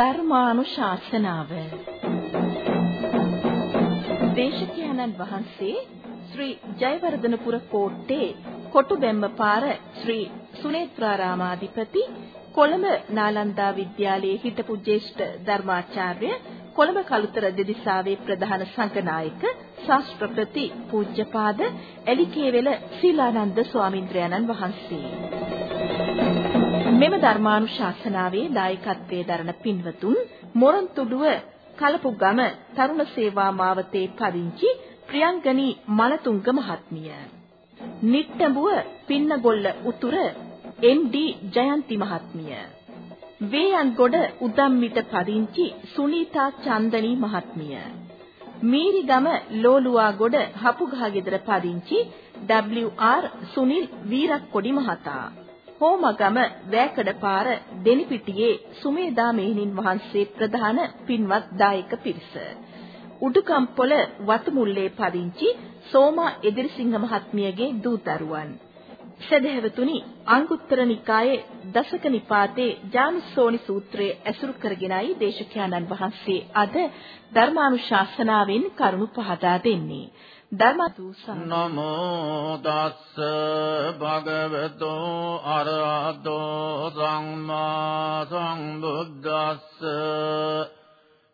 ධර්මානුශාසනාව. දේශකයන්න් වහන්සේ ශ්‍රී ජයවර්ධනපුර කෝට්ටේ කොටුබැම්ම පාර ශ්‍රී සුනේත්‍රාරාමාධිපති කොළඹ නාලන්දා විද්‍යාලයේ හිටපු ජ්‍යෙෂ්ඨ ධර්මාචාර්ය කොළඹ කළුතර දෙදිසාවේ ප්‍රධාන සංඝනායක ශාස්ත්‍රපති පූජ්‍යපාද එලිකේවල සීලානන්ද ස්වාමින්ද්‍රයන්න් වහන්සේ. මෙම ධර්මානුශාසනාවේ දායකත්වයේ දරන පින්වතුන් මොරන්තුඩුව කලපුගම තරුණ සේවා මාවතේ පදිංචි ප්‍රියංගනී මලතුංග මහත්මිය. නිට්ටඹුව පින්නගොල්ල උතුර එම්.ඩී. ජයන්ති මහත්මිය. වේයන්ගොඩ උදම්මිට පදිංචි සුනීතා චන්දනී මහත්මිය. මීරිගම ලෝලුවාගොඩ හපුගහගෙදර පදිංචි WR සුනිල් වීරක්කොඩි මහතා. හෝමගම වැකඩපාර දෙනිපිටියේ සුමේදා මෙහිණින් වහන්සේ ප්‍රධාන පින්වත් දායක පිරිස. උඩුකම්පොළ වතුමුල්ලේ පදිංචි සෝමා එදිරිසිංහ මහත්මියගේ දූතරුවන්. සදහැවතුනි අංගුත්තර නිකායේ දසක නිපාතේ ජානුස්සෝනි සූත්‍රයේ ඇසුරු කරගෙනයි දේශකයන්න් වහන්සේ අද ධර්මානුශාසනාවෙන් කරුණු පහදා දෙන්නේ. ධර්මතු නමෝ තස්ස භගවතෝ අරහතෝ සම්මා සම්බුද්දස්ස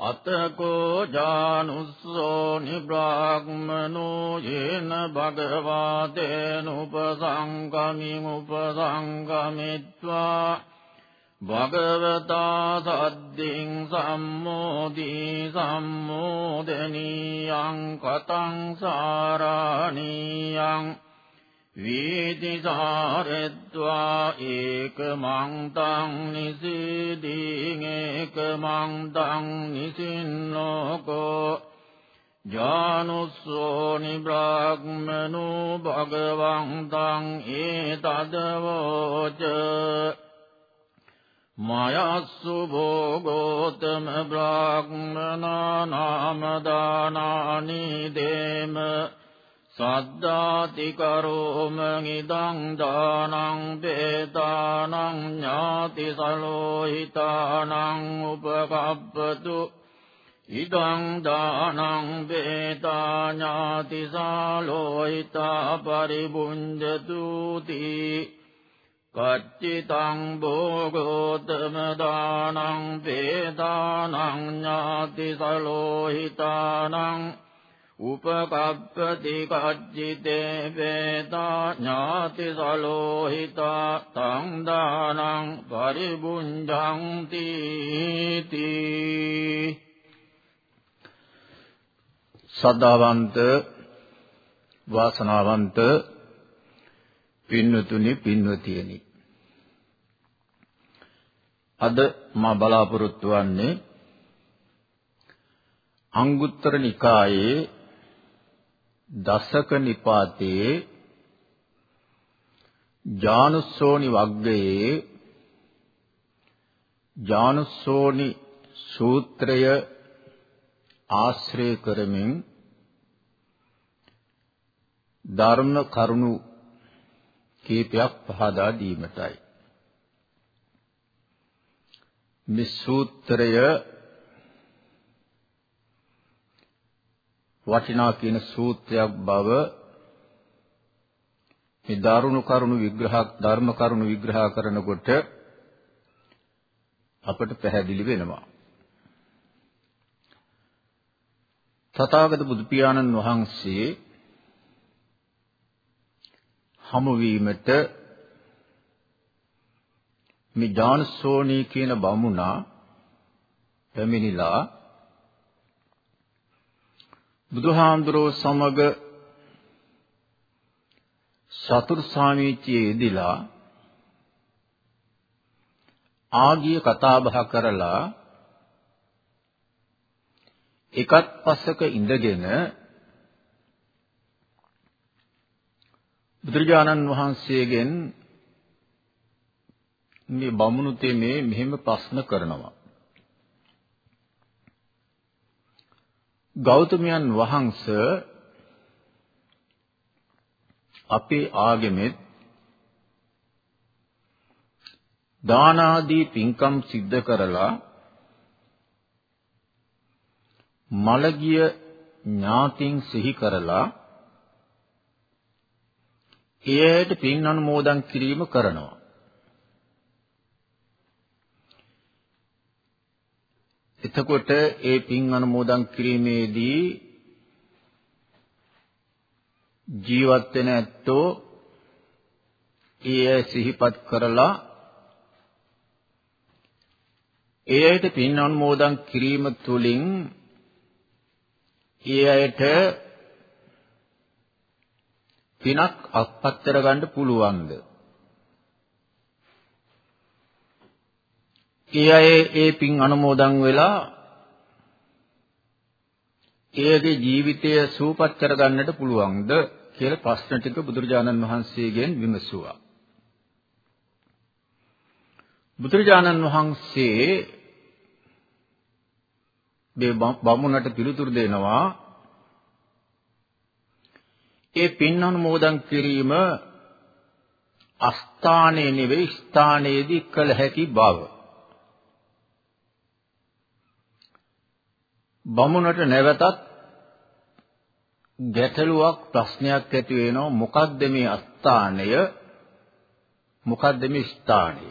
අතකෝ ජානුස්සෝ නිබ්‍රාග්මනෝ යේන භගවාතේන උපසංගමින් උපසංගමිත්වා භගවතා සද්දින් සම්මෝදී සම්මෝදනීයං කතං සාරාණීයං වීතිසාරෙත්වා ඒකමං තං නිසීදීන් ඒකමං තං නිසින්නෝකෝ ජානුස්සෝනි බ්‍රාහ්මනෝ භගවං තං ඒතදවෝච මයස්සු භෝගෝතම බ්‍රාහ්මනා නාම දානානි දේම සද්දාති කරෝම ඉදං දානං බේතානං ඥාති සලෝහිතානං උපකප්පතු ඉදං දානං බේතා ඥාති සලෝහිතා පරිබුඤ්ජතු තී කච්චිතං භෝගෝතම දානං බේතානං ඥාති සලෝහිතානං උපකප්පති කච්චිතේ වේතා ඥාති සලෝහිතා තං දානං පරිබුඤ්ජಂತಿ සද්ධාවන්ත වාසනාවන්ත පින්වතුනි පින්වතියනි. අද මා බලාපොරොත්තු වන්නේ අංගුත්තර නිකායේ දසක නිපාතයේ ජානුස්සෝනි වග්ගයේ ජානුස්සෝනි සූත්‍රය ආශ්‍රය කරමින් ධර්ම කරුණු කීපයක් පහදා දීමටයි. මේ සූත්‍රය වටිනා කියන සූත්‍රයක් බව මේ දරුණු කරුණු විග්‍රහ ධර්ම කරුණු විග්‍රහ කරනකොට අපට පැහැදිලි වෙනවා. තථාගත බුදු පියාණන් වහන්සේ හමු වීමට මේ ජාන්සෝනි කියන බමුණා පැමිණිලා බුදුහාඳුරෝ සමග සතුරු සාමීචියේ යෙදিলা ආගිය කතා බහ කරලා එකත් පස්සක ඉඳගෙන බුදුරජාණන් වහන්සේගෙන් මේ බමුණු තෙමේ මෙහෙම ප්‍රශ්න කරනවා. ගෞතමයන් වහන්සේ අපේ ආගමෙත් දාන ආදී පින්කම් සිද්ධ කරලා මලගිය ඥාතින් සිහි කරලා එයට පින් අනුමෝදන් කිරීම කරනවා. එතකොට ඒ පින් අනුමෝදන් කිරීමේදී ජීවත් වෙන ඇත්තෝ ඒ සිහිපත් කරලා ඒ අයට පින් අනුමෝදන් කිරීම තුළින් ඒ අයට පිනක් අත්පත් කරගන්න පුළුවන්ද? ඒ අය ඒ පින් අනුමෝදන් වෙලා එයගේ ජීවිතය සූපත් කරගන්නට පුළුවන්ද කියලා ප්‍රශ්න ටික බුදුරජාණන් වහන්සේගෙන් විමසුවා. බුදුරජාණන් වහන්සේ මේ බමුණට පිළිතුරු දෙනවා ඒ පින් අනුමෝදන් කිරීම අස්ථානයේ නෙවෙයි ස්ථානයේදී කළ හැකි බව. බමුණට නැවතත් ගැටලුවක් ප්‍රශ්නයක් ඇති වෙනවා. මොකක්ද මේ අස්ථානය? මොකක්ද මේ ස්ථානය?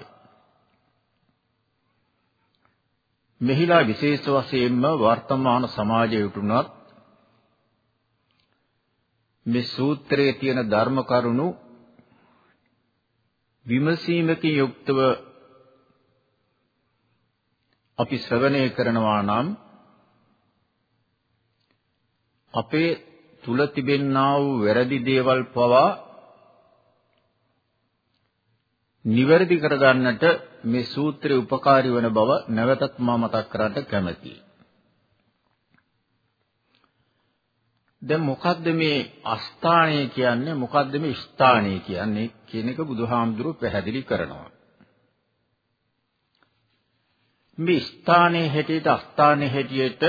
මෙහිලා විශේෂ වශයෙන්ම වර්තමාන සමාජයේ උතුණත් මේ සූත්‍රයේ තියෙන ධර්ම කරුණු විමසීමකින් යුක්තව අපි ශ්‍රවණය කරනවා නම් අපේ තුල තිබෙන්නා වූ වැරදි දේවල් පවා නිවැරදි කරගන්නට මේ සූත්‍රය උපකාරී වන බව නැවතත් මා මතක් කරන්න කැමැතියි. දැන් මොකද්ද මේ අස්ථානය කියන්නේ මොකද්ද මේ ස්ථානය කියන්නේ කියන එක බුදුහාමුදුරුවෝ පැහැදිලි කරනවා. මේ ස්ථානයේ හැටියට අස්ථානයේ හැටියට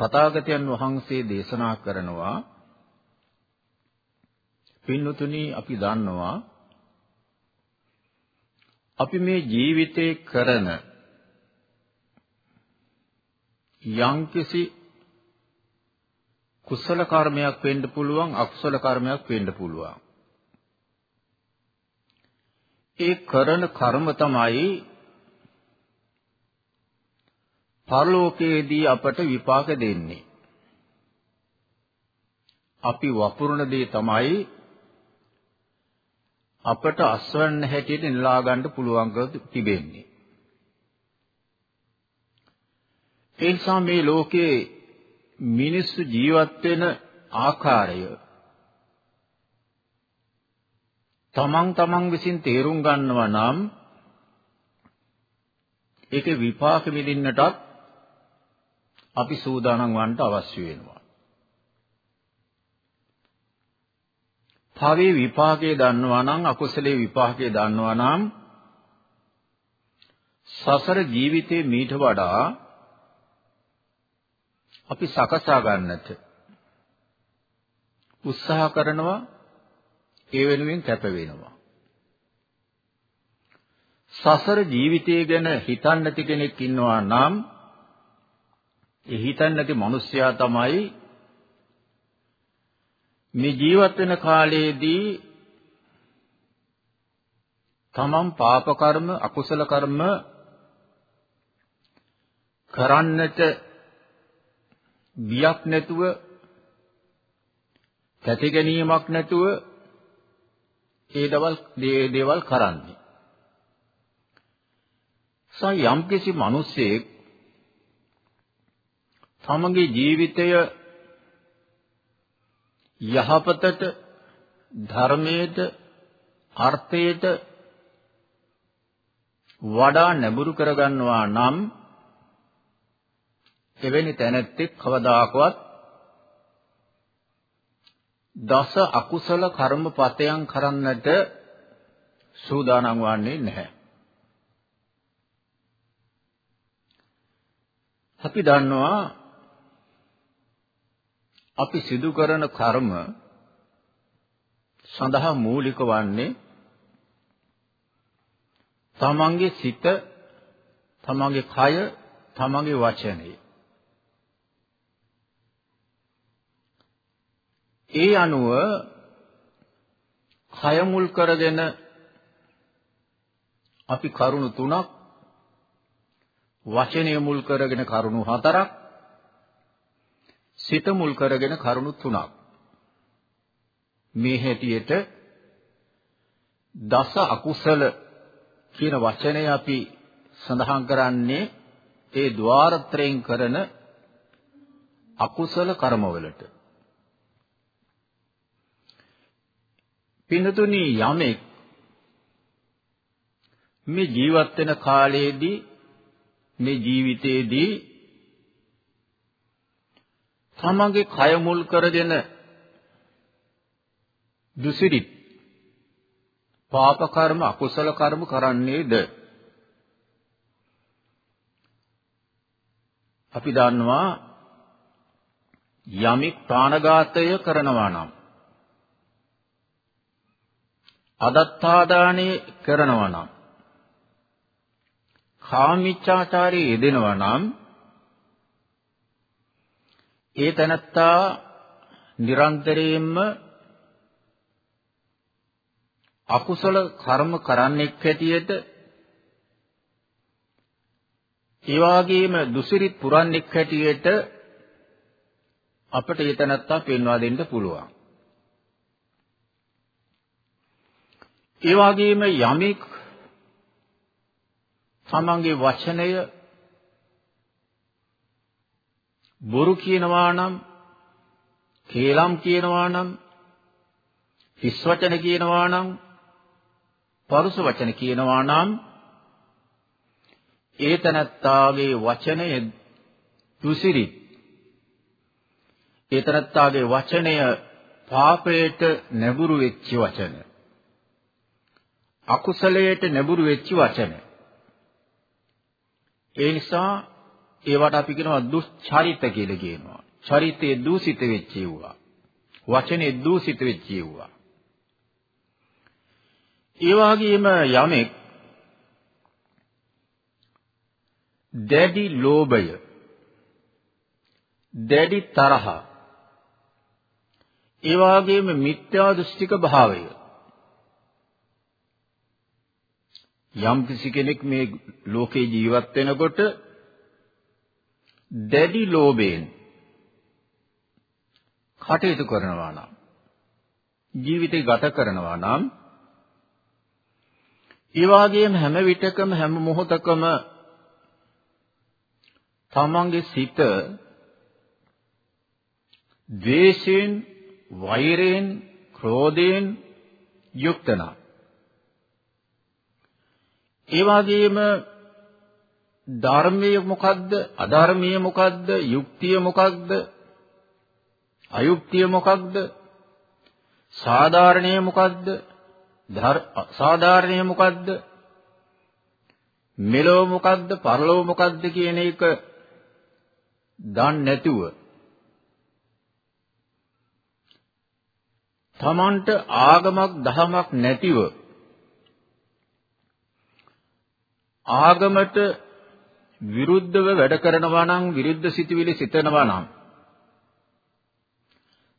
තථාගතයන් වහන්සේ දේශනා කරනවා පින්නතුනි අපි දන්නවා අපි මේ ජීවිතේ කරන යම්කිසි කුසල කර්මයක් වෙන්න පුළුවන් අකුසල කර්මයක් වෙන්න පුළුවන්. ඒ කරන කර්ම තමයි පරලෝකයේදී අපට විපාක දෙන්නේ. අපි වපුරන දේ තමයි අපට අස්වැන්න හැටියට නෙලා ගන්න පුළුවන්කම තිබෙන්නේ. ඒ නිසා මේ ලෝකේ මිනිස්සු ජීවත් වෙන ආකාරය තමන් තමන් විසින් තේරුම් ගන්නවා නම් ඒකේ විපාක විඳින්නටත් අපි සූදානම් වන්න අවශ්‍ය වෙනවා. භවයේ විපාකයේ දන්නවා නම් අකුසලයේ විපාකයේ දන්නවා නම් සසර ජීවිතේ මීට වඩා අපි සකසා ගන්නට උත්සාහ කරනවා ඒ වෙනුවෙන් කැප වෙනවා සසර ජීවිතය ගැන හිතන්න නැති කෙනෙක් ඉන්නවා නම් ඒ හිතන්නේ නැති මිනිස්සයා තමයි මේ ජීවත් වෙන කාලයේදී තමන් පාප කර්ම අකුසල කර්ම කරන්නට බියක් නැතුව තැති ගැනීමක් නැතුව ඒ දවල් දේවල් කරන්නේ. සා යම්කිසි මිනිසෙක් තමගේ ජීවිතය යහපතට ධර්මයට අර්ථයට වඩා නැඹුරු කරගන්නවා නම් එවැනි තැනැත්තෙක් කවදාකවත් දස අකුසල කර්මපතයන් කරන්නට සූදානම් වන්නේ නැහැ. අපි දන්නවා අපි සිදු කරන කර්ම සඳහා මූලික වන්නේ තමන්ගේ සිත, තමන්ගේ කය, තමන්ගේ වචනය. ඒ අනුව කය මුල් කරගෙන අපි කරුණු තුනක් වචනය මුල් කරගෙන කරුණු හතරක් සිත මුල් කරගෙන කරුණු තුනක්. මේ හැටියට දස අකුසල කියන වචනය අපි සඳහන් කරන්නේ ඒ ద్వාරත්‍රයෙන් කරන අකුසල කර්මවලට. පින්තුනි යමෙක් මේ ජීවත් වෙන කාලයේදී මේ ජීවිතයේදී තමගේ කය මුල් කරගෙන දුසිරිත්. පාප කර්ම අකුසල කර්ම කරන්නේද? අපි දන්නවා යමෙක් ප්‍රාණඝාතය කරනවා නම් අදත්තාදානය කරනවා නම් කාමීච්ඡාචාරයේ යෙදෙනවා නම් ඒ තනත්තා නිරන්තරයෙන්ම අකුසල කර්ම කරන්නෙක් හැටියට ඒ වගේම දුසිරිත් පුරන්නෙක් හැටියට අපට ඒ තනත්තා පෙන්වා දෙන්න පුළුවන්. ඒ වගේම යමෙක් තමන්ගේ වචනය බොරු කියනවා නම් කේලම් කියනවා නම් හිස් වචන කියනවා නම් පරුස වචන කියනවා නම් ඒ තනත්තාගේ වචනය දුසිරි. ඒ තනත්තාගේ වචනය පාපයට නැඹුරු වෙච්ච වචන. අකුසලයට නැඹුරු වෙච්ච වචන. ඒ නිසා ඒවට අපි කියනවා දුස්චරිත කියලා කියනවා. චරිතේ දූෂිත වෙච්ච ඒවා. වචනේ දූෂිත වෙච්ච ඒවා. ඒ වගේම යමෙක් දැඩි ලෝභය දැඩි තරහ ඒ වගේම මිත්‍යා දෘෂ්ටික භාවය යම් කිසි කෙනෙක් මේ ලෝකේ ජීවත් වෙනකොට දැඩි ලෝභයෙන් කටයුතු කරනවා නම් ජීවිතේ ගත කරනවා නම් ඒ වගේම හැම විටකම හැම මොහොතකම තමන්ගේ සිත ද්වේෂයෙන් වෛරයෙන් ක්‍රෝධයෙන් යුක්ත නම්. ඒ වගේම ධර්මයේ මොකද්ද? අධර්මයේ මොකද්ද? යුක්තිය මොකද්ද? අයුක්තිය මොකක්ද සාධාරණය මොකද්ද? සාධාරණය මොකද්ද? මෙලෝ මොකද්ද? පරලෝ මොකද්ද කියන එක දන්නේ නැතුව තමන්ට ආගමක් දහමක් නැතිව ආගමට විරුද්ධව වැඩ කරනවා නම් විරුද්ධ සිතුවිලි සිතනවා නම්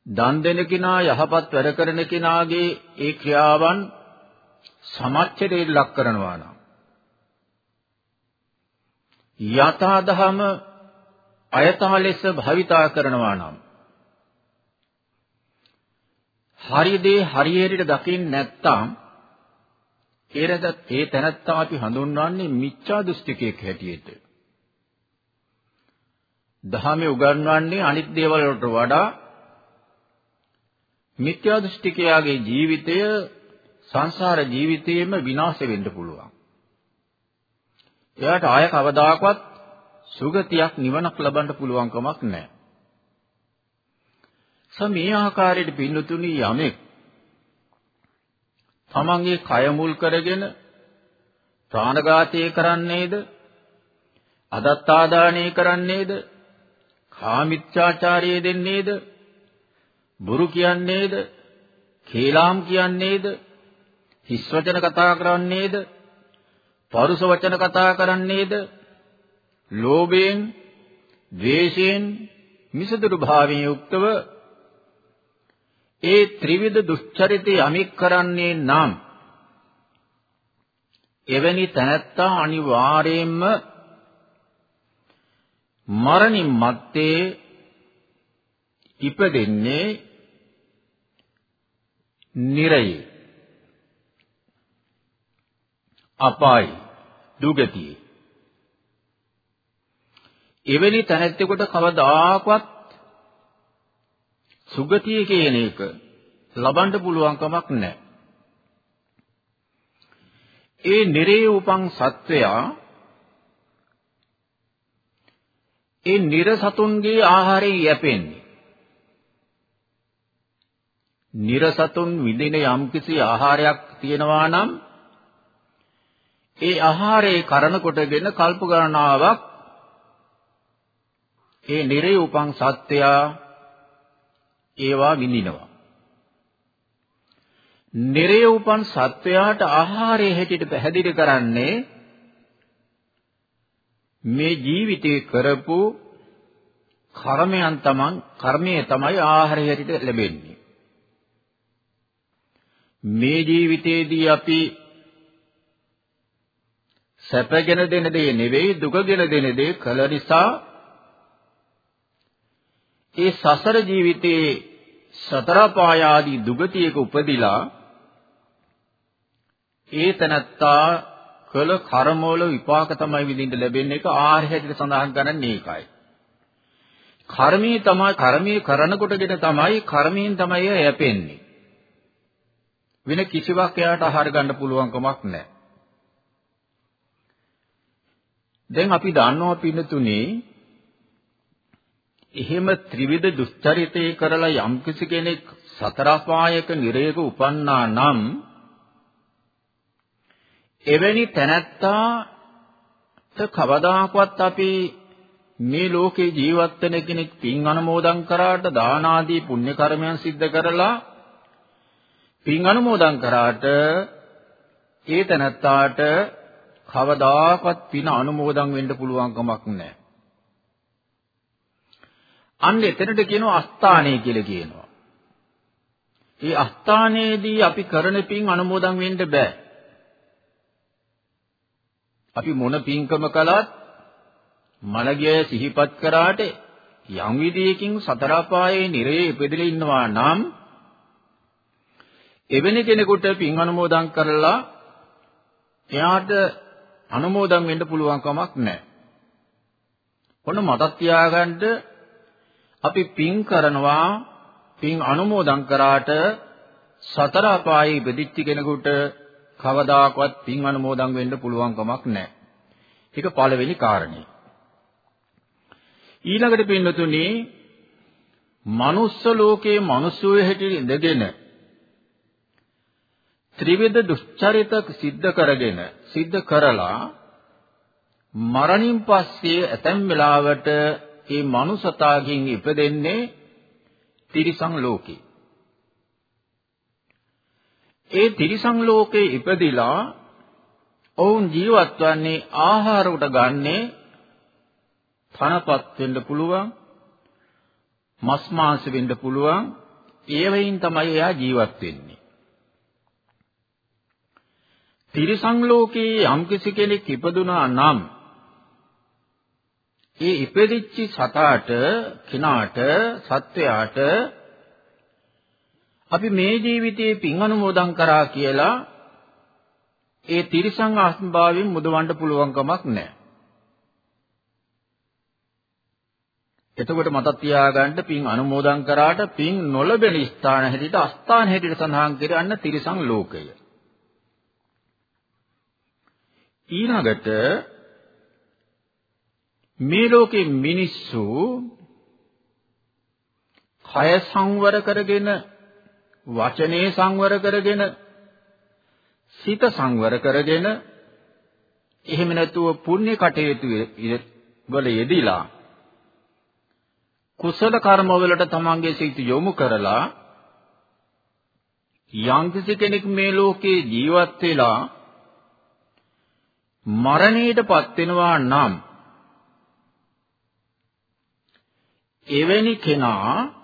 දන් දෙන කෙනා යහපත් වැඩ කරන කෙනාගේ ඒ ක්‍රියාවන් සමච්චරේ ලක් කරනවා නම් යථා දහම අයථා ලෙස භවිතා කරනවා නම් හරි දේ හරියට දකින්න නැත්නම් ඒරද ඒ තැනත්තා අපි හඳුන්වන්නේ මිච්ඡා දෘෂ්ටිකයෙක් හැටියට. දහමේ උගන්වන්නේ අනිත් දේවල් වලට වඩා මිත්‍යා දෘෂ්ටිකයාගේ ජීවිතය සංසාර ජීවිතයේම විනාශ වෙන්න පුළුවන්. එයාට ආය කවදාකවත් සුගතියක් නිවනක් ලබන්න පුළුවන් කමක් නැහැ. සමේ ආකාරයට පින්නතුණි යමෙක් තමන්ගේ කය මුල් කරගෙන ප්‍රාණඝාතය කරන්නේද අදත්තාදානය කරන්නේද කාමිච්ඡාචාරය දෙන්නේද? බුරු කියන්නේද? කේලාම් කියන්නේද? හිස් වචන කතා කරන්නේද? පරුස වචන කතා කරන්නේද? ලෝභයෙන් ද්වේෂයෙන් මිසදුරු භාවයෙන් යුක්තව ඒ ත්‍රිවිධ දුෂ්චරිතය යමෙක් කරන්නේ නම් එවැනි තැනැත්තා අනිවාර්යයෙන්ම මරණින් මත්තේ ඉපදෙන්නේ නිරයේ අපායි දුගතියේ එවැනි තැනැත්තෙකුට කවදාකවත් සුගතිය කියන එක ලබන්න පුළුවන් කමක් නැහැ. ඒ නිරේ උපන් සත්වයා ඒ නිරසතුන්ගේ ආහාරයෙන් යැපෙන්නේ. නිරසතුන් විඳින යම්කිසි ආහාරයක් තියෙනවා නම් ඒ ආහාරේ කරන කොටගෙන කල්ප ගණනාවක් ඒ නිරේ උපන් සත්වයා ඒවා විඳිනවා. නිරේ උපන් සත්වයාට ආහාරයේ හැටියට පැහැදිලි කරන්නේ මේ ජීවිතේ කරපු කර්මයන් තමන් කර්මයේ තමයි ආහාරය හැටියට ලැබෙන්නේ. මේ ජීවිතේදී අපි සැපගෙන දෙන දේ නෙවෙයි දුකගෙන දෙන දේ කළ නිසා ඒ සසර ජීවිතයේ සතර පායාදී දුගතියක උපදිලා ඒ තනත්තා කළ කර්මවල විපාක තමයි විඳින්න ලැබෙන්නේ ඒක ආහාර හැටියට සඳහන් කරන්නේ ඒකයි. කර්මී තමයි කර්මී කරන කොටගෙන තමයි කර්මයෙන් තමයි යැපෙන්නේ. වෙන කිසිවක් එයාට ආහාර ගන්න පුළුවන් කමක් නැහැ. දැන් අපි දන්නවා පින්නතුනේ එහෙම ත්‍රිවිධ දුස්චරිතය කරලා යම්කිසි කෙනෙක් සතර අපායක නිරේක උපන්නා නම් එවැනි තැනැත්තාට කවදාකවත් අපි මේ ලෝකේ ජීවත් වෙන කෙනෙක් පින් අනුමෝදන් කරාට දාන ආදී පුණ්‍ය කර්මයන් සිද්ධ කරලා පින් අනුමෝදන් කරාට ඒ තැනැත්තාට කවදාකවත් පින අනුමෝදන් වෙන්න පුළුවන් කමක් නැහැ. අන්න එතනට කියනවා අස්ථානය කියලා කියනවා. මේ අස්ථානයේදී අපි කරන පින් අනුමෝදන් වෙන්න බෑ. අපි මොන පින්කම කළත් මලගිය සිහිපත් කරාට යම් විදියකින් සතර පායේ නිරේ ඉපදෙලා ඉන්නවා නම් එවැනි කෙනෙකුට පින් අනුමෝදන් කරලා එයාට අනුමෝදන් වෙන්න පුළුවන් කමක් නැහැ. ඔන්න මතක් තියාගන්න අපි පින් කරනවා පින් අනුමෝදන් කරාට සතර අපායේ ඉපදිච්ච කෙනෙකුට කවදාකවත් පින් අනුමෝදන් වෙන්න පුළුවන් කමක් නැහැ. ඒක පළවෙනි කාරණේ. ඊළඟට පින්නතුනි මනුස්ස ලෝකයේ මිනිස්සු හැටියට ඉඳගෙන ත්‍රිවිධ දුෂ්චරිත සිද්ධ කරගෙන සිද්ධ කරලා මරණින් පස්සේ ඇතැම් වෙලාවට ඒ මනුසතාගෙන් ඉපදෙන්නේ තිරිසන් ලෝකේ. ඒ තිරිසන් ලෝකේ ඉපදිලා ඔවුන් ජීවත් වන්නේ ආහාර උට ගන්නේ තනපත් වෙන්න පුළුවන් මස් මාංශ වෙන්න පුළුවන් ඒ වෙයින් තමයි එයා ජීවත් වෙන්නේ. තිරිසන් ලෝකයේ යම්කිසි කෙනෙක් ඉපදුනා නම් ඒ ඉපදිච්ච සතාට කෙනාට සත්වයාට අපි මේ ජීවිතයේ පින් අනුමෝදන් කරා කියලා ඒ තිරිසං ආත්මභාවයෙන් මුදවන්න පුළුවන් කමක් නැහැ. එතකොට මතක් තියාගන්න පින් අනුමෝදන් කරාට පින් නොලබෙන ස්ථාන හැටියට අස්ථාන හැටියට සඳහන් කරන්න තිරිසං ලෝකය. ඊළඟට මේ ලෝකේ මිනිස්සු කය සංවර කරගෙන වචනේ සංවර කරගෙන සිත සංවර කරගෙන එහෙම නැතුව පුණ්‍ය කටයුතු වල යෙදিলা කුසල කර්ම වලට තමන්ගේ සිත යොමු කරලා යම්කිසි කෙනෙක් මේ ලෝකේ ජීවත් වෙලා මරණයටපත් වෙනවා නම් එවැනි කෙනා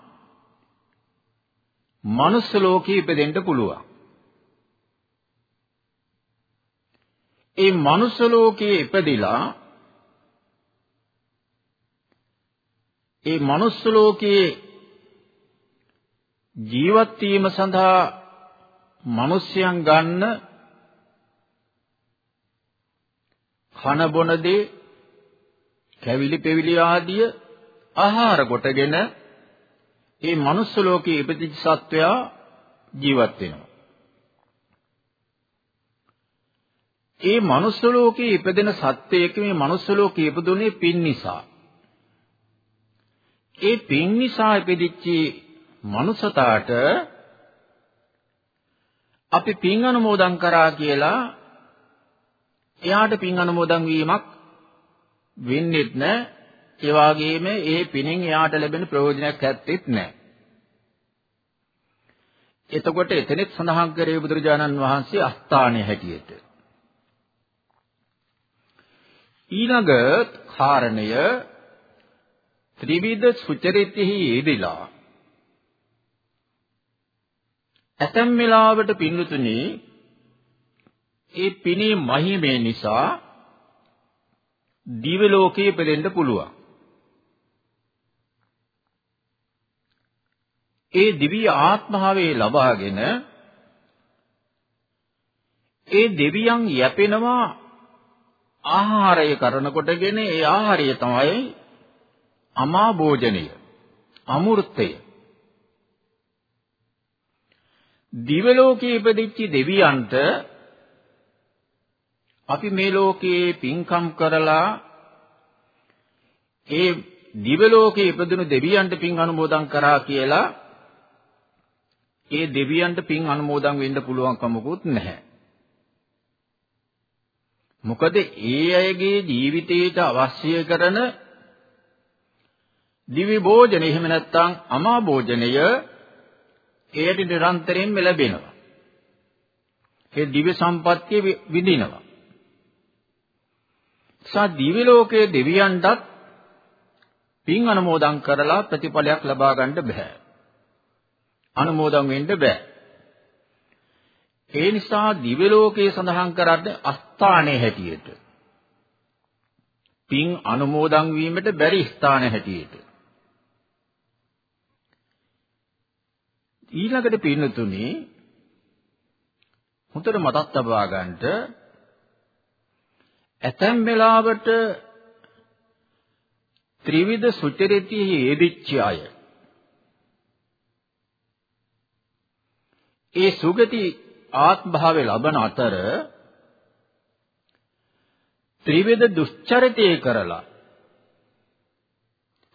මනුස්ස ලෝකේ ඉපදෙන්න පුළුවන්. ඒ මනුස්ස ලෝකයේ ඉපදිලා ඒ මනුස්ස ලෝකයේ ජීවත් වීම සඳහා මිනිස්යන් ගන්න කන බොන දේ කැවිලි පෙවිලි ආදිය ආහාර කොටගෙන ඒ මනුස්ස ලෝකයේ ඉපදිච්ච සත්වයා ජීවත් වෙනවා. ඒ මනුස්ස ලෝකයේ ඉපදෙන සත්වයක මේ මනුස්ස ලෝකයේ ඉපදුනේ පින් නිසා. ඒ පින් නිසා ඉපදිච්ච මනුසතාට අපි පින් අනුමෝදන් කරා කියලා එයාට පින් අනුමෝදන් වීමක් වෙන්නේ නැහැ. ඒ වගේම ඒ පිනෙන් එයාට ලැබෙන ප්‍රයෝජනයක් ඇත්තෙත් නැහැ. එතකොට එතනෙත් සඳහන් කරේ බුදුරජාණන් වහන්සේ අස්ථානයේ හැටියට. ඊළඟ කාරණය ත්‍රිවිධ සුචරිතෙහි යෙදিলা ඇතැම් වෙලාවට පින්නතුනි ඒ පිනේ මහිමේ නිසා දිව්‍ය ලෝකයේ පෙළෙන්න පුළුවන්. ඒ දිව්‍ය ආත්මාවේ ලබාගෙන ඒ දෙවියන් යැපෙනවා ආහාරය කරනකොටගෙන ඒ ආහාරය තමයි අමා භෝජනය අමෘතය. දිව්‍ය ලෝකයේ ඉපදිච්ච දෙවියන්ට අපි මේ ලෝකයේ පින්කම් කරලා ඒ දිව්‍ය ලෝකයේ ඉපදුණු දෙවියන්ට පින් අනුමෝදන් කරා කියලා ඒ දෙවියන්ට පින් අනුමෝදන් වෙන්න පුළුවන් කමකුත් නැහැ. මොකද ඒ අයගේ ජීවිතයට අවශ්‍ය කරන දිවි භෝජන එහෙම නැත්නම් අමා භෝජනය එයට නිරන්තරයෙන්ම ලැබෙනවා. ඒ දිව්‍ය සම්පත්තිය විඳිනවා. සා දිව්‍ය ලෝකයේ දෙවියන්ටත් පින් අනුමෝදන් කරලා ප්‍රතිඵලයක් ලබා ගන්න බෑ. අනුමෝදන් වෙන්න බෑ. ඒ නිසා දිව්‍ය ලෝකයේ සඳහන් කරන්නේ අස්ථානයේ හැටියට. පින් අනුමෝදන් වීමට බැරි ස්ථාන හැටියට. ඊළඟට පින්නතුනේ හොඳට මතක් තබා ගන්නට ඇතැම් වෙලාවට ත්‍රිවිධ සුචරිතයෙහි යෙදිච්ච අය ඒ සුගති ආත්භාවය ලබන අතර ත්‍රිවිධ දුෂ්චරිතය කරලා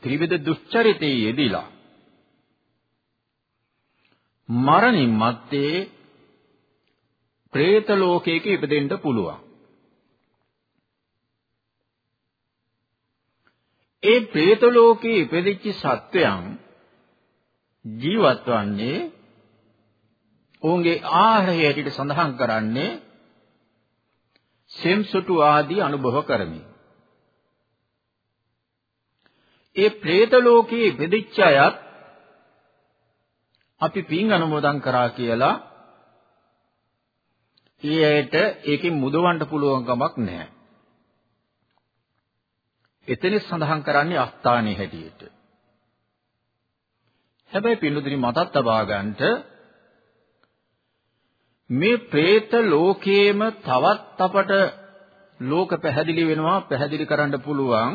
ත්‍රිවිධ දුෂ්චරිතයේ යෙදিলা මරණින් මත්තේ പ്രേත ලෝකයක ඉපදෙන්න පුළුවන්. ඒ പ്രേත ලෝකයේ ඉපදිච්ච සත්වයන් ජීවත් වන්නේ ඔවුන්ගේ ආහාරය හැටියට සඳහන් කරන්නේ සෙම්සුටු ආදී අනුභව කරමින්. ඒ പ്രേත ලෝකයේ ඉපදිච්ච අයත් අපි පින් අනුමෝදන් කරා කියලා ඒ ඇයට ඒකෙන් මුදවන්න පුළුවන් කමක් නැහැ. එතන සඳහන් කරන්නේ අස්ථානයේ හැටියට. හැබැයි පින්දුදිරි මතක් තබා ගන්නට මේ പ്രേත ලෝකයේම තවත් අපට ලෝක පැහැදිලි වෙනවා පැහැදිලි කරන්න පුළුවන්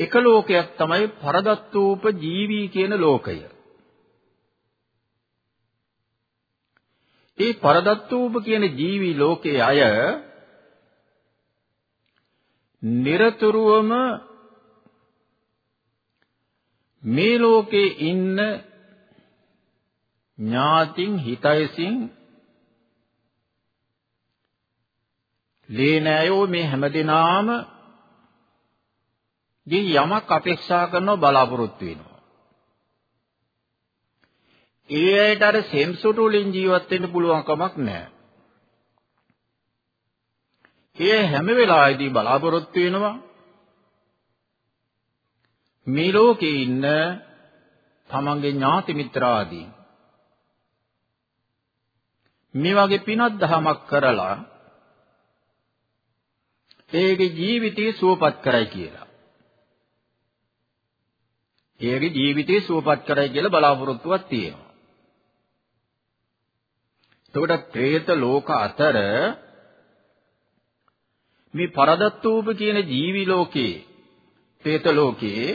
එක ලෝකයක් තමයි පරදත්තූප ජීවි කියන ලෝකය. ඒ පරදත්තූප කියන ජීවි ලෝකයේ අය নিরතුරුවම මේ ලෝකේ ඉන්න ඥාතින් හිතයසින් ලේනෑයෝ මේ හැමදෙනාම ගේ යමක් අපේක්ෂා කරනව බලාපොරොත්තු වෙනවා. ඒ අයට අර සෙම්සුටු වලින් ජීවත් වෙන්න පුළුවන් කමක් නැහැ. ඒ හැම වෙලාවෙදී බලාපොරොත්තු වෙනවා මේ ලෝකේ ඉන්න තමන්ගේ ඥාති මිත්‍රාදී මේ වගේ පිනක් දහමක් කරලා ඒගේ ජීවිතේ සුවපත් කරයි කියලා. ඒගේ ජීවිතේ සුවපත් කරයි කියලා බලාපොරොත්තුවක් තියෙනවා. එතකොට പ്രേත ලෝක අතර මේ පරදත්තූප කියන ජීවි ලෝකේ പ്രേත ලෝකේ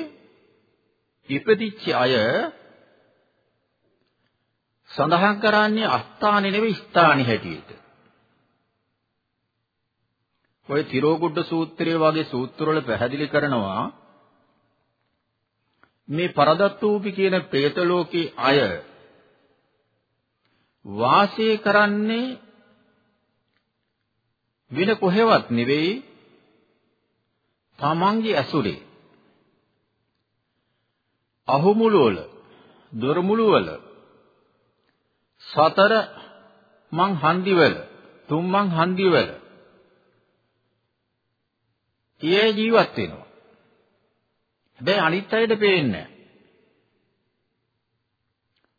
ඉපදිච්ච අය සඳහන් කරන්නේ අස්ථානේ නෙවෙයි ස්ථානේ හැටියට. ඔය තිරෝගුඩ සූත්‍රය වගේ සූත්‍රවල පැහැදිලි කරනවා මේ පරදත්තූපි කියන പ്രേත ලෝකේ අය වාසය කරන්නේ වෙන කොහෙවත් නෙවෙයි තමන්ගේ ඇසුරේ අහුමුළු වල දොරමුළු වල සතර මං හන්දි වල තුන් මං හන්දි වල ඒ ජීවත් වෙනවා. හැබැයි අනිත් අයට පේන්නේ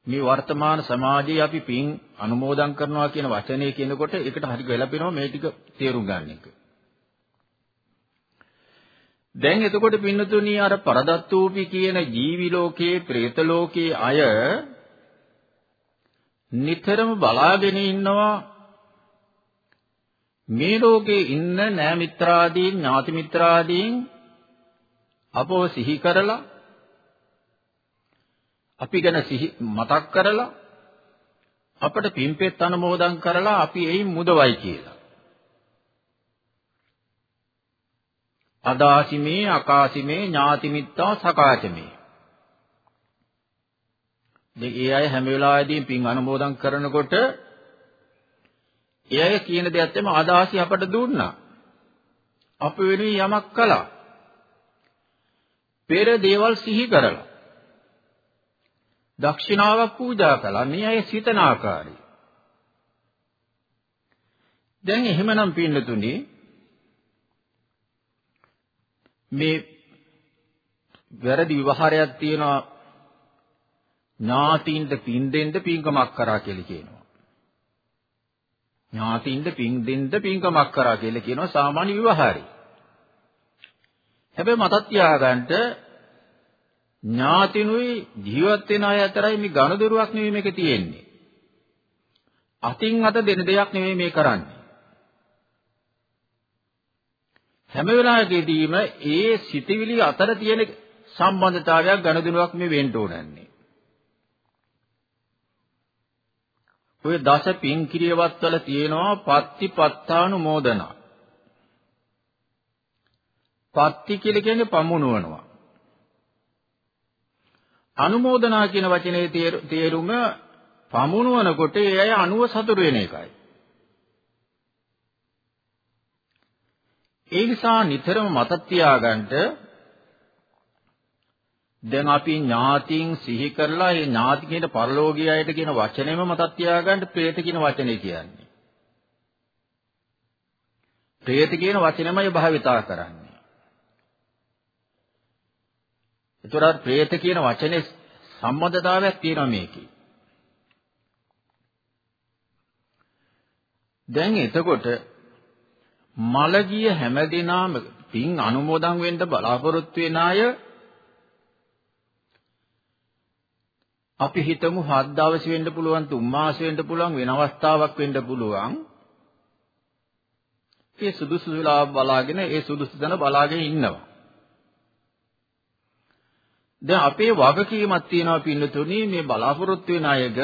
මේ වර්තමාන සමාජයේ අපි පින් අනුමෝදන් කරනවා කියන වචනේ කියනකොට ඒකට හරි ගැළපෙනවා මේ ටික තේරුම් ගන්න එක. දැන් එතකොට පින්නතුණී අර පරදත්තූපි කියන ජීවි ලෝකයේ, പ്രേත ලෝකයේ අය නිතරම බලාගෙන ඉන්නවා මේ ලෝකේ ඉන්න නෑ මිත්‍රාදීන් ඥාති මිත්‍රාදීන් අපව සිහි කරලා අපි ගැන සිහි මතක් කරලා අපට පින්පෙත් අනුමෝදන් කරලා අපි එයින් මුදවයි කියලා. අදාසිමේ අකාසිමේ ඥාතිමිත්තා සකාචමේ. මේ ඒ අය හැම වෙලාවෙදීම පින් අනුමෝදන් කරනකොට ඒ අය කියන දෙයක් තමයි අදාසි අපට දුන්නා. අප වෙනුවෙන් යමක් කළා. පෙර දේවල් සිහි කරලා දක්ෂිනාවක් පූජා කළා. මේ අය සිතන ආකාරය. දැන් එහෙමනම් පින්නතුනි මේ වැරදි විවහාරයක් තියෙනවා ඥාතියින්ද පින් දෙන්න පින්කමක් කරා කියලා කියනවා. ඥාතියින්ද පින් දෙන්න පින්කමක් කරා කියලා කියනවා සාමාන්‍ය විවහාරي. හැබැයි මතක් තියාගන්න ඥාතිනුයි ජීවත් වෙන අය අතරයි මේ ගනුදෙනුවක් නෙවෙයි මේක තියෙන්නේ. අතින් අත දෙන දෙයක් නෙවෙයි මේ කරන්නේ. හැම වෙලාවෙකදීම ඒ සිටිවිලි අතර තියෙන සම්බන්ධතාවයක් ගනුදෙනුවක් මේ වෙන්න ඕනන්නේ. ඔය දස පින් කිරියවත් වල තියෙනවා පත්ති පත්තානුමෝදනා. පත්ති කියලා කියන්නේ පමුණුවනවා. අනුමෝදනා කියන වචනේ තේරුම පමුණුවනකොට ඒ අය අනුව සතුරු වෙන එකයි. ඒ නිසා නිතරම මතක් තියාගන්න දැන් අපි ඥාතියින් සිහි කරලා ඒ ඥාති කියන පරලෝකීයයට කියන වචනේම මතක් තියාගන්න പ്രേත කියන වචනේ කියන්නේ. പ്രേත කියන වචනේමයි භාවිතා කරන්නේ. ඒතර പ്രേත කියන වචනේ සම්බන්ධතාවයක් තියෙනවා මේකේ. දැන් එතකොට මලගිය හැමදෙනාම පින් අනුමෝදන් වෙන්න බලාපොරොත්තු වෙන අය අපි හිතමු හත් දවස් වෙන්න පුළුවන් තුන් මාස වෙන්න පුළුවන් වෙන අවස්ථාවක් වෙන්න පුළුවන් ඒ සුදුසු වෙලාව බලාගෙන ඒ සුදුසු දන බලාගෙන ඉන්නවා දැන් අපේ වගකීමක් තියෙනවා පින්නතුනි මේ බලාපොරොත්තු වෙන අයග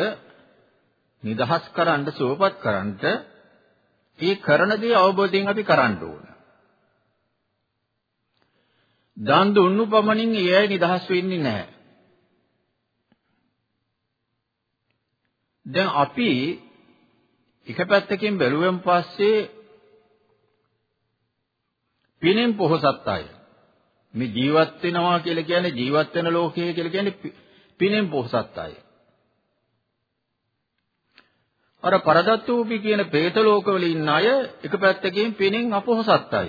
නිදහස් කරන්න සුවපත් කරන්නට ඒ කරන දේ අවබෝධයෙන් අපි කරන්න ඕන. දන් දුන්නු පමණින් ඒ අය නිදහස් වෙන්නේ නැහැ. දැන් අපි එක පැත්තකින් බැලුවෙන් පස්සේ පිනෙන් පොහසත් අය මේ ජීවත් වෙනවා කියලා කියන්නේ ජීවත් වෙන ලෝකය කියලා කියන්නේ පිනෙන් පොහසත් අය. අර පරදත්තූපි කියන പ്രേත ලෝකවල ඉන්න අය එක පැත්තකින් පිනෙන් අපොහසත් අය.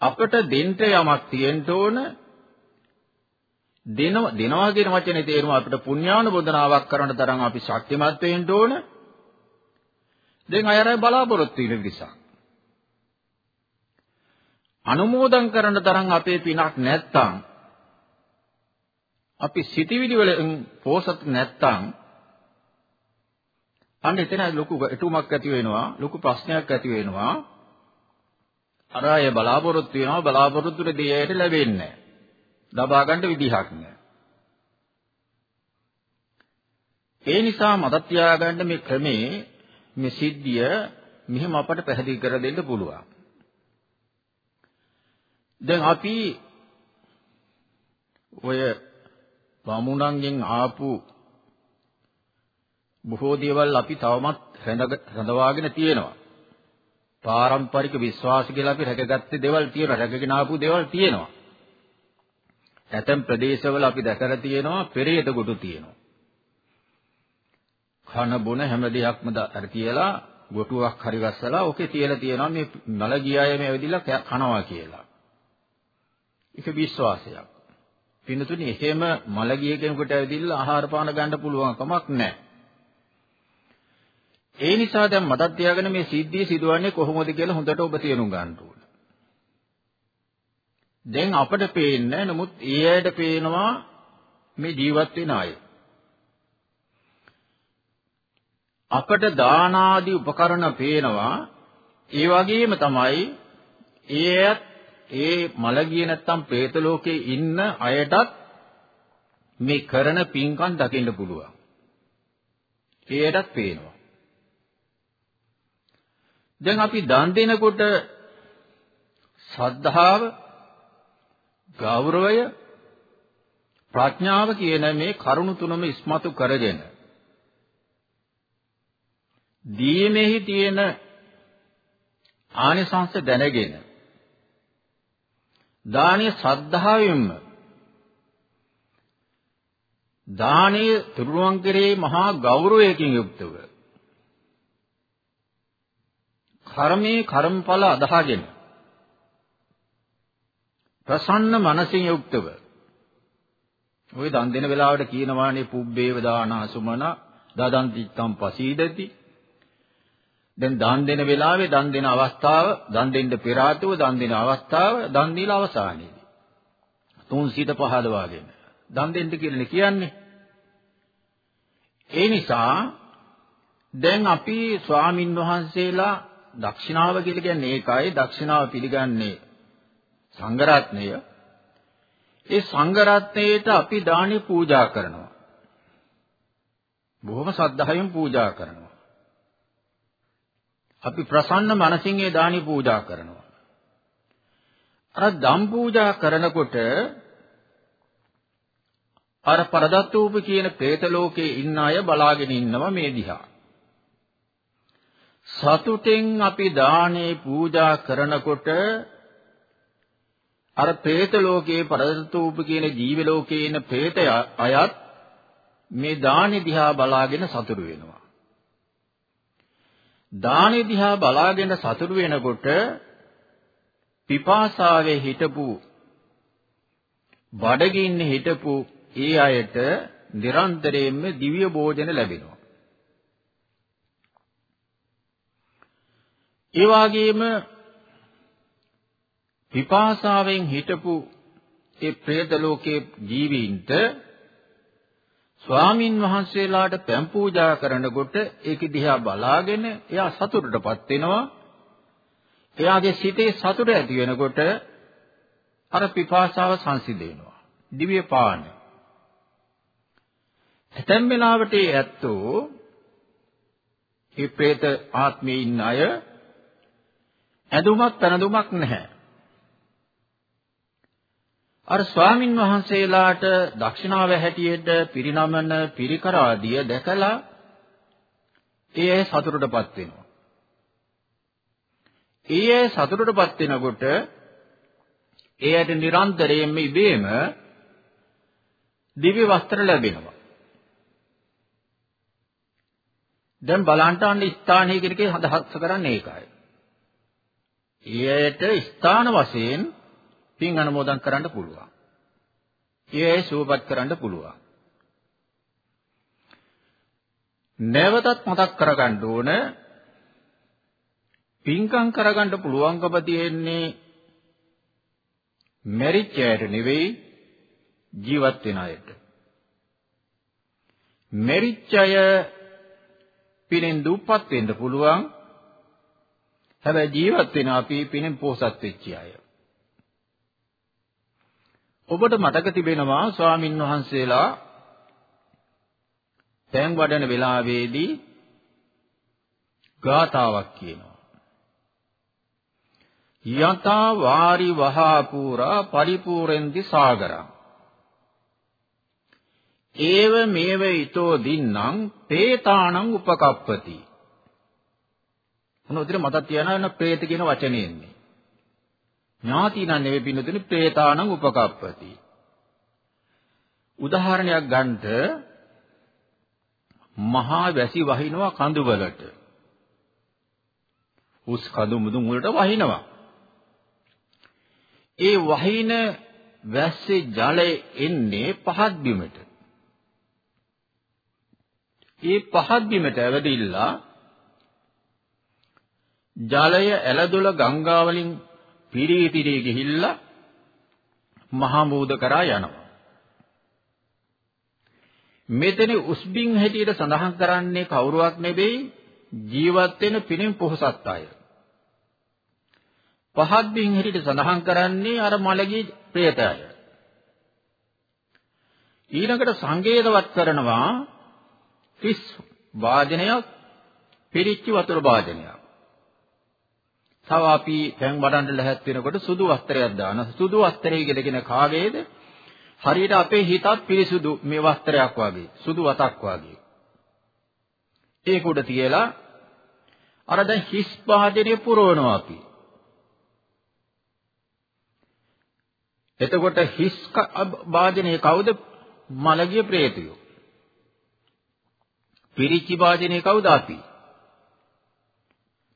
අපට දෙන්න යමක් තියෙන්න ඕන දෙනව දෙනවා කියන වචනේ තේරුම අපිට පුණ්‍යානුබෝධනාවක් කරන තරම් අපි ශක්තිමත් වෙන්න ඕන. දැන් අය අර බලාපොරොත්තු වෙන නිසා. අනුමෝදන් කරන තරම් අපේ පිනක් නැත්තම් අපි සිටිවිලි වලින් පෝසත් නැත්තම් අන්න එතන ලොකු ගැටුමක් ඇති වෙනවා ලොකු ප්‍රශ්නයක් ඇති වෙනවා අර අය බලාපොරොත්තු වෙනවා බලාපොරොත්තු දෙයට ලැබෙන්නේ ලබා ගන්න විදිහක් නෑ ඒ නිසා මතක් තියාගන්න මේ ක්‍රමේ මේ සිද්ධිය මෙහෙම අපට පැහැදිලි කර දෙන්න පුළුවන් දැන් අපි ඔය බමුණන්ගෙන් ආපු බොහෝ දේවල් අපි තවමත් රඳවාගෙන තියෙනවා. පාරම්පරික විශ්වාස කියලා අපි රැකගත්තේ දේවල් තියෙනවා. රැකගෙන ආපු දේවල් තියෙනවා. ඇතැම් ප්‍රදේශවල අපි දැකලා තියෙනවා පෙරේත ගොටු තියෙනවා. කන බොන හැම දෙයක්ම අර කියලා ගොටුවක් හරි ගස්සලා ඕකේ තියලා තියෙනවා මේ මල ගියාය මේ ඇවිදලා කනවා කියලා. ඒක විශ්වාසයක්. පින්තුනි එහෙම මලගිය කෙනෙකුට ඇවිදilla ආහාර පාන ගන්න පුළුවන් කමක් නැහැ. ඒ නිසා දැන් මතක් තියාගෙන මේ සිද්ධිය සිදුවන්නේ කොහොමද කියලා හොඳට ඔබ තේරුම් ගන්න ඕන. දැන් අපිට පේන්නේ නමුත් ඒ අයට පේනවා මේ ජීවත් වෙන අය. අපට දාන ආදී උපකරණ පේනවා ඒ වගේම තමයි ඒ අයත් ඒ මලගිය නැත්තම් പ്രേත ලෝකේ ඉන්න අයටත් මේ කරන පින්කම් දකින්න පුළුවන්. ඒයටත් පේනවා. දැන් අපි දන් දෙනකොට ශ්‍රද්ධාව, ගෞරවය, ප්‍රඥාව කියන මේ කරුණු තුනම ඉස්මතු කරගෙන දීමෙහි තියෙන ආනිසංස දැනගෙන දානීය ශ්‍රද්ධාවෙන්ම දානීය තුරුවන් කෙරේ මහා ගෞරවයකින් යුක්තව කර්මයේ කර්මඵල අදහාගෙන ප්‍රසන්න මනසින් යුක්තව ඔය දන් දෙන වෙලාවට කියනවානේ පුබ්බේව දාන සුමන දදන් තිත්තම් පසීදති දැන් දන් දෙන වෙලාවේ දන් දෙන අවස්ථාව, දන් දෙන්න පෙර ආතුව දන් දෙන අවස්ථාව, දන් දීලා අවසානයේදී. තුන් සිත පහදවාගෙන දන් දෙන්න කියලා කියන්නේ. ඒ නිසා දැන් අපි ස්වාමින් වහන්සේලා දක්ෂිනාව කියලා කියන්නේ ඒකයි දක්ෂිනාව පිළිගන්නේ සංඝරත්නය. ඒ සංඝරත්නයට අපි දානි පූජා කරනවා. බොහොම සද්ධායෙන් පූජා කරනවා. අපි ප්‍රසන්න මනසින් ඒ දානි පූජා කරනවා. අර දම් පූජා කරනකොට අර පරදත්තූප කියන പ്രേත ලෝකේ ඉන්න අය බලාගෙන ඉන්නවා මේ දිහා. සතුටෙන් අපි දානේ පූජා කරනකොට අර പ്രേත ලෝකයේ පරදතූප කියන ජීව ලෝකයේ ඉන പ്രേත අයත් මේ දානි දිහා බලාගෙන සතුරු වෙනවා. දානි දිහා බලාගෙන සතුරු වෙනකොට පිපාසාවේ හිටපු බඩගින්න හිටපු ඒ අයට නිරන්තරයෙන්ම දිව්‍ය භෝජන ලැබෙනවා. ඒ වගේම පිපාසාවෙන් හිටපු ඒ പ്രേත ලෝකයේ ජීවීන්ට ස්වාමින් වහන්සේලාට පැන් පූජා කරනකොට ඒක දිහා බලාගෙන එයා සතුටටපත් වෙනවා. එයාගේ සිතේ සතුට ඇති වෙනකොට අර පිපාසාව සංසිඳෙනවා. දිව්‍ය පාන. ඇතැම් වෙලාවට ඇත්තෝ ඒ പ്രേත ආත්මයේ ඉන්න අය ඇඳුමක් පැනඳුමක් නැහැ. අර ස්වාමින් වහන්සේලාට දක්ෂිනාව හැටියට පිරිනමන පිරිකර ආදිය දැකලා ඒ අය සතුටටපත් වෙනවා. ඒ අය සතුටටපත් වෙනකොට ඒ අයට නිරන්තරයෙන්ම ඉබේම දිව්‍ය වස්ත්‍ර ලැබෙනවා. දැන් බලන්න අන්න ස්ථානීය කෙනෙක්ගේ අදහස් කරන්නේ ඒකයි. ඊයට ස්ථාන වශයෙන් පින් අනුමෝදන් කරන්න පුළුවන්. ඒ සුවපත් කරන්න පුළුවන්. නැවතත් මතක් කරගන්න ඕන පින්කම් කරගන්න පුළුවන්කම තියෙන්නේ මෙරිච් අයට නෙවෙයි ජීවත් වෙන අයට. මෙරිච් අය පිනෙන් දුප්පත් වෙන්න පුළුවන්. හැබැයි ජීවත් වෙන අපි පිනෙන් පෝසත් වෙච්ච අය. ඔබට මතක තිබෙනවා ස්වාමින් වහන්සේලා පෑන් වඩන වෙලාවේදී ගාතාවක් කියනවා. යතා වාරි වහා පුරා පරිපූර්ණදි සාගරං. ඒව මේව ඊතෝ දින්නම් പ്രേතාණං උපකප්පති. මොන උදිර මතක් තියාගන්න പ്രേත කියන වචනේ එන්නේ. ඥාතිනන් නෙවෙයි පින්නතුනේ പ്രേතාණං උපකප්පති. උදාහරණයක් ගන්නට මහා වැසි වහිනවා කඳු වලට. උස් කඳු මුදුන් වලට වහිනවා. ඒ වහින වැස්සේ ජලය එන්නේ පහත් බිමට. ඒ පහත් බිමට ඇවදිලා ජලය ඇලදොල ගංගා වලින් පිරී පිරී ගිහිල්ලා මහා මූද කරා යනවා. මෙතන උස්බින් හැටියට සඳහන් කරන්නේ කවුරුවක් නෙවෙයි ජීවත් වෙන පිනෙන් පොහසත් අය. පහත් බින් හැටියට සඳහන් කරන්නේ අර මලගේ ප්‍රේතය. ඊළඟට සංකේතවත් කරනවා තිස් වාදනයක් පිරිච්ච වතුර වාදනයක්. තව අපි දැන් වඩන්න ලැහත් වෙනකොට සුදු වස්ත්‍රයක් දාන සුදු වස්ත්‍රය කියලාගෙන කාගේද? හරියට අපේ හිතත් පිරිසුදු මේ වස්ත්‍රයක් වගේ සුදු වතක් වගේ. ඒක උඩ තියලා අර දැන් හිස් වාදනය පුරවනවා අපි. එතකොට හිස් වාදනය කවුද? මලගිය ප්‍රේතයෝ. පිරිච්චි වාදනයේ කවුද අපි?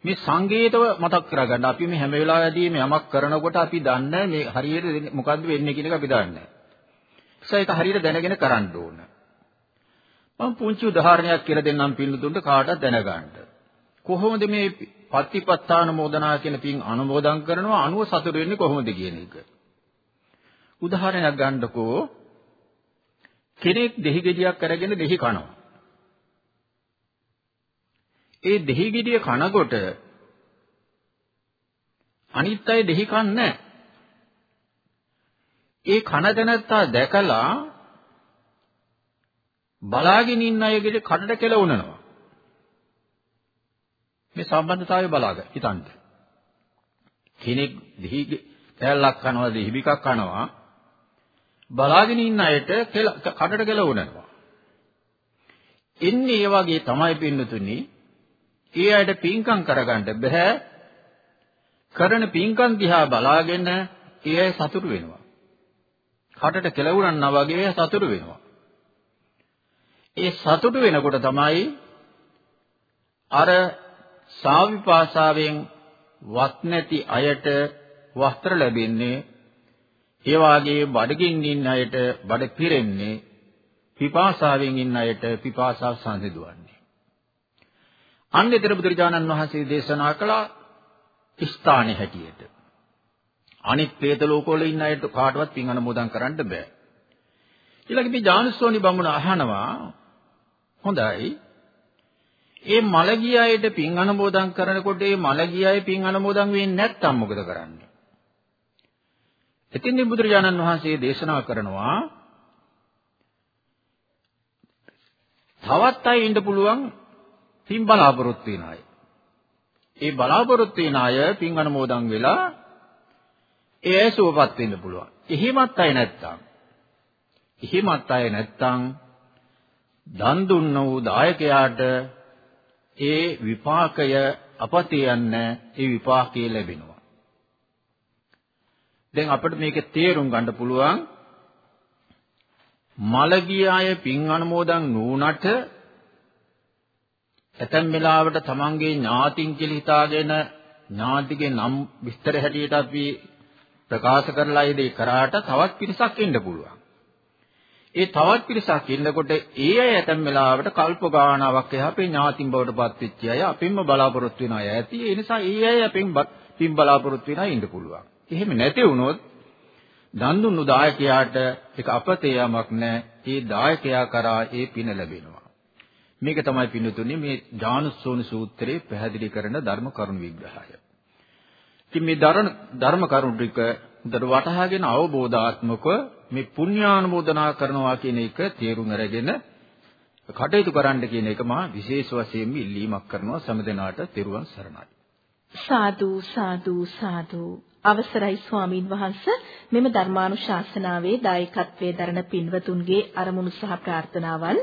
මේ සංගීතව මතක් කරගන්න. අපි මේ හැම වෙලාවෙදීම යමක් කරනකොට අපි දන්නේ මේ හරියට මොකද්ද වෙන්නේ කියන එක අපි දන්නේ නැහැ. ඒක හරියට දැනගෙන කරන්න ඕන. මම පුංචි උදාහරණයක් කියලා දෙන්නම් පින්නතුන්ට කාටවත් දැනගන්න. කොහොමද මේ පත්තිපත්තාන මොදනා කියන පින් අනුමෝදන් කරනවා අනුව සතුට වෙන්නේ කොහොමද කියන එක. උදාහරණයක් ගන්නකෝ කෙනෙක් දෙහි ගෙඩියක් අරගෙන දෙහි කනවා. ඒ දෙහි ගෙඩිය කනකොට අනිත් අය දෙහි කන්නේ ඒ කන දැනත්තා දැකලා බලාගෙන ඉන්න අයගේ කඩට කෙලවුනනවා. මේ සම්බන්ධතාවය බලාගන්න හිතන්න. කෙනෙක් දෙහි කැලලක් කනවා දෙහි බිකක් කනවා බලාගෙන ඉන්න අයට කඩට කෙලවුනනවා. එන්නේ ඒ වගේ තමයි පින්නතුනි ඒ අයට පින්කම් කරගන්න බෑ. කරන පින්කම් දිහා බලාගෙන ඒ අය සතුටු වෙනවා. කටට කෙලවුණා වගේ සතුටු වෙනවා. ඒ සතුටු වෙනකොට තමයි අර සාවිපාසාවෙන් වත් නැති අයට වස්ත්‍ර ලැබෙන්නේ ඒ වාගේ බඩගින්න ඉන්න අයට බඩ පිරෙන්නේ පිපාසාවෙන් ඉන්න අයට පිපාසාව සංසිඳවන්නේ අන්න එතන බුදුරජාණන් වහන්සේ දේශනා කළා ස්ථානේ හැටියට. අනිත් പ്രേත ලෝකවල ඉන්න අයට කාටවත් පින් අනුමෝදන් කරන්න බෑ. ඊළඟ මේ ජානුස්සෝනි බමුණ අහනවා හොඳයි. ඒ මලගිය අයට පින් අනුමෝදන් කරනකොට ඒ මලගිය අය පින් අනුමෝදන් වෙන්නේ නැත්නම් මොකද කරන්නේ? එතින්දී බුදුරජාණන් වහන්සේ දේශනා කරනවා තවත් අය ඉන්න පුළුවන් පින් බලාපොරොත්තු වෙන අය. ඒ බලාපොරොත්තු වෙන අය පින් අනුමෝදන් වෙලා ඒ සුවපත් වෙන්න පුළුවන්. එහෙමත් අය නැත්තම් එහෙමත් අය නැත්තම් දන් දුන්න වූ දායකයාට ඒ විපාකය අපතේ යන්නේ ඒ විපාකයේ ලැබෙනවා. දැන් අපිට මේක තේරුම් ගන්න පුළුවන් මලගිය අය පින් අනුමෝදන් නුනට ඇතැම් වෙලාවට තමන්ගේ ඥාතින් කියලා හිතාගෙන ඥාතිගේ නම් විස්තර හැටියට අපි ප්‍රකාශ කරලා ඒ දේ කරාට තවත් පිරිසක් ඉන්න පුළුවන්. ඒ තවත් පිරිසක් ඉන්නකොට ඒ අය ඇතැම් වෙලාවට කල්ප ගානාවක් එහා අපේ ඥාතින් බවට පත් වෙච්ච අය අපින්ම බලාපොරොත්තු වෙන අය ඇති. ඒ නිසා ඒ අය අපින් පින් බලාපොරොත්තු වෙන අය ඉන්න පුළුවන්. එහෙම නැති වුණොත් දන් දුන්නු දායකයාට ඒක අපතේ යමක් නැහැ. ඒ දායකයා කරා ඒ පින ලැබෙනවා. මේක තමයි පින්නතුනේ මේ ඥානසෝන සූත්‍රයේ පැහැදිලි කරන ධර්ම කරුණු විග්‍රහය. ඉතින් මේ ධර්ම කරුණු ටික උදට වටහාගෙන අවබෝධාත්මකව මේ පුණ්‍යානුමෝදනා කරනවා කියන එක තේරුම් අරගෙන කටයුතු කරන්න කියන එක මා විශේෂ වශයෙන්ම ඉල්ලීමක් කරනවා සමදෙනාට තෙරුවන් සරණයි. සාදු සාදු සාදු අවසරයි ස්වාමින් වහන්සේ මෙම ධර්මානුශාසනාවේ දායකත්වයේ දරන පින්වතුන්ගේ අරමුණු සහ ප්‍රාර්ථනාවන්